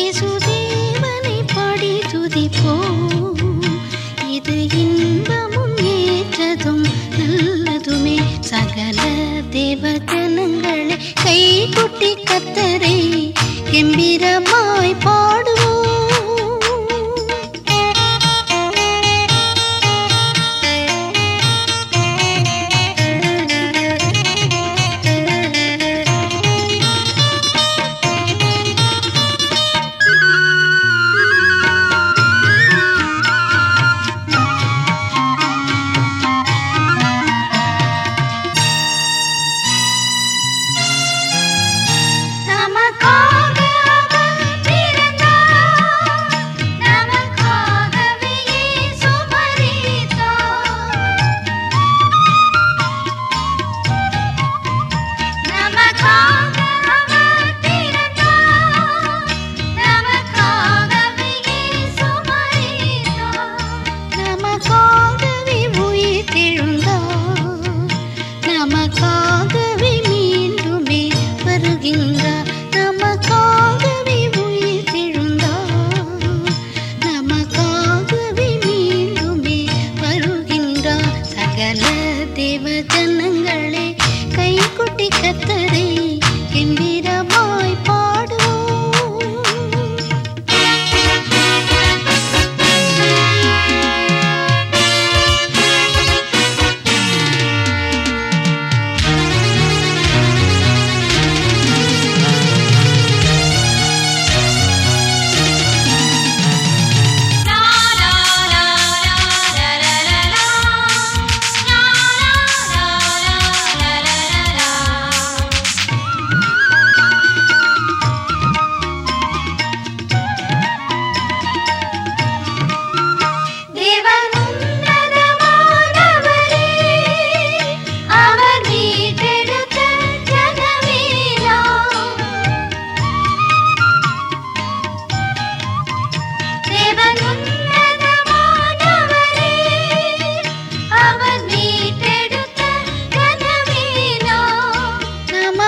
இயேசுதேவனை பாடி துதிப்போம் இது இன்பமும் ஏற்றதும் நல்லதுமே. சகல தேவதனங்களை கை குட்டி கத்தரை. கெம்பீரமாய் பாடுவோம்.